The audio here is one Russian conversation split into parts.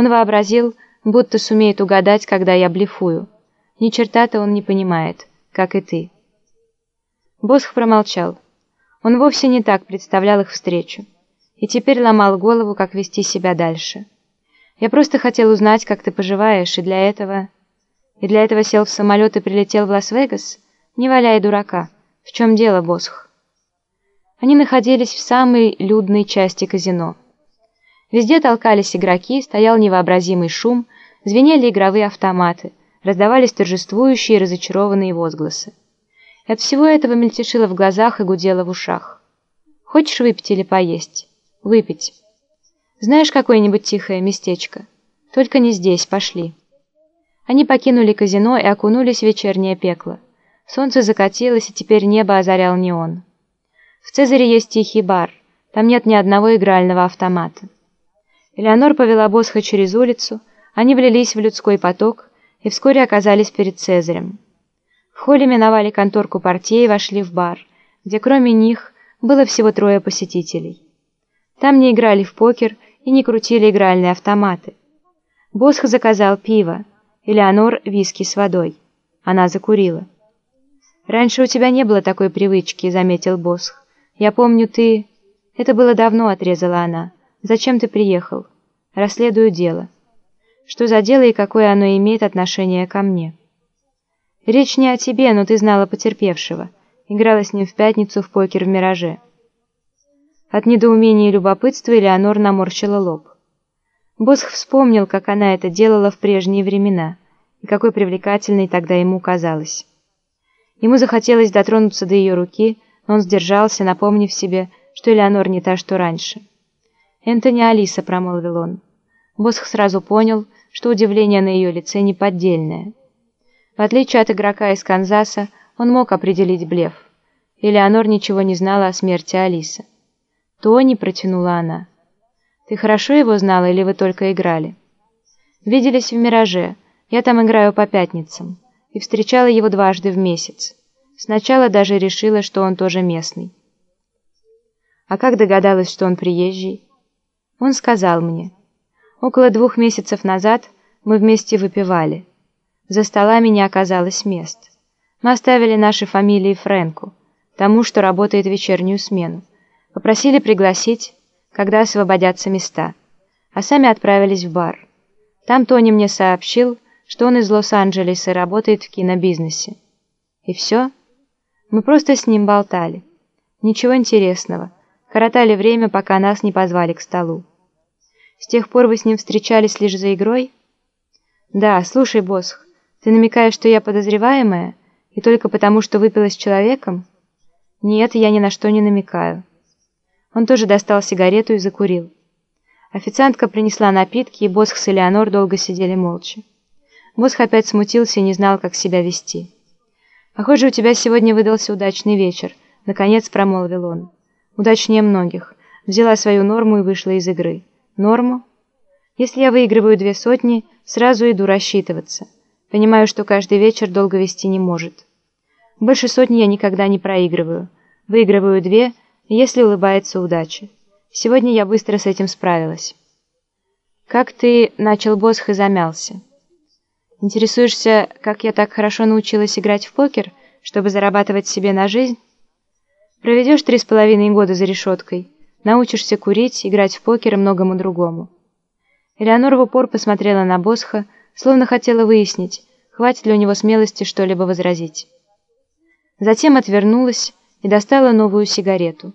Он вообразил, будто сумеет угадать, когда я блефую. Ни черта-то он не понимает, как и ты. Босх промолчал. Он вовсе не так представлял их встречу. И теперь ломал голову, как вести себя дальше. Я просто хотел узнать, как ты поживаешь, и для этого... И для этого сел в самолет и прилетел в Лас-Вегас? Не валяй дурака. В чем дело, Босх? Они находились в самой людной части казино. Везде толкались игроки, стоял невообразимый шум, звенели игровые автоматы, раздавались торжествующие и разочарованные возгласы. И от всего этого мельтешило в глазах и гудело в ушах. «Хочешь выпить или поесть?» «Выпить». «Знаешь какое-нибудь тихое местечко?» «Только не здесь, пошли». Они покинули казино и окунулись в вечернее пекло. Солнце закатилось, и теперь небо озарял неон. В Цезаре есть тихий бар, там нет ни одного игрального автомата. Элеонор повела Босха через улицу, они влились в людской поток и вскоре оказались перед Цезарем. В холле миновали конторку портье и вошли в бар, где кроме них было всего трое посетителей. Там не играли в покер и не крутили игральные автоматы. Босх заказал пиво, Элеонор — виски с водой. Она закурила. «Раньше у тебя не было такой привычки», — заметил Босх. «Я помню, ты...» «Это было давно», — отрезала она. «Зачем ты приехал?» «Расследую дело». «Что за дело и какое оно имеет отношение ко мне?» «Речь не о тебе, но ты знала потерпевшего. Играла с ним в пятницу в покер в «Мираже». От недоумения и любопытства Элеонор наморщила лоб. Босх вспомнил, как она это делала в прежние времена, и какой привлекательной тогда ему казалось. Ему захотелось дотронуться до ее руки, но он сдержался, напомнив себе, что Элеонор не та, что раньше. «Энтони Алиса», — промолвил он. Босх сразу понял, что удивление на ее лице неподдельное. В отличие от игрока из Канзаса, он мог определить блеф. Элеонор ничего не знала о смерти Алисы. «Тони», — протянула она. «Ты хорошо его знала или вы только играли?» «Виделись в «Мираже», я там играю по пятницам, и встречала его дважды в месяц. Сначала даже решила, что он тоже местный. А как догадалась, что он приезжий? Он сказал мне. Около двух месяцев назад мы вместе выпивали. За столами не оказалось мест. Мы оставили наши фамилии Фрэнку, тому, что работает вечернюю смену. Попросили пригласить, когда освободятся места, а сами отправились в бар. Там Тони мне сообщил, что он из Лос-Анджелеса работает в кинобизнесе. И все? Мы просто с ним болтали. Ничего интересного коротали время, пока нас не позвали к столу. С тех пор вы с ним встречались лишь за игрой? Да, слушай, Босх, ты намекаешь, что я подозреваемая, и только потому, что выпила с человеком? Нет, я ни на что не намекаю. Он тоже достал сигарету и закурил. Официантка принесла напитки, и Босх с Элеонор долго сидели молча. Босх опять смутился и не знал, как себя вести. «Похоже, у тебя сегодня выдался удачный вечер», — наконец промолвил он. Удачнее многих. Взяла свою норму и вышла из игры. Норму? Если я выигрываю две сотни, сразу иду рассчитываться. Понимаю, что каждый вечер долго вести не может. Больше сотни я никогда не проигрываю. Выигрываю две, если улыбается удача. Сегодня я быстро с этим справилась. Как ты начал Босх и замялся? Интересуешься, как я так хорошо научилась играть в покер, чтобы зарабатывать себе на жизнь? Проведешь три с половиной года за решеткой, научишься курить, играть в покер и многому другому. Элеонора в упор посмотрела на Босха, словно хотела выяснить, хватит ли у него смелости что-либо возразить. Затем отвернулась и достала новую сигарету.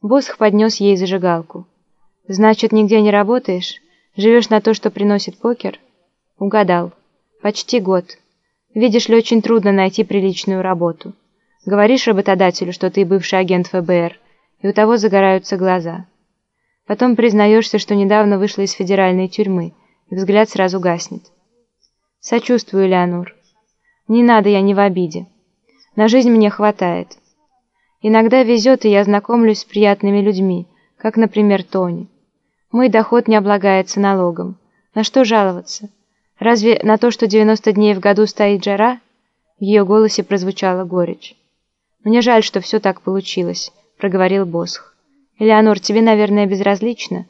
Босх поднес ей зажигалку. «Значит, нигде не работаешь? Живешь на то, что приносит покер?» «Угадал. Почти год. Видишь ли, очень трудно найти приличную работу». Говоришь работодателю, что ты бывший агент ФБР, и у того загораются глаза. Потом признаешься, что недавно вышла из федеральной тюрьмы, и взгляд сразу гаснет. Сочувствую, Леонор. Не надо, я не в обиде. На жизнь мне хватает. Иногда везет, и я знакомлюсь с приятными людьми, как, например, Тони. Мой доход не облагается налогом. На что жаловаться? Разве на то, что 90 дней в году стоит жара? В ее голосе прозвучала горечь. «Мне жаль, что все так получилось», — проговорил Босх. «Элеонор, тебе, наверное, безразлично,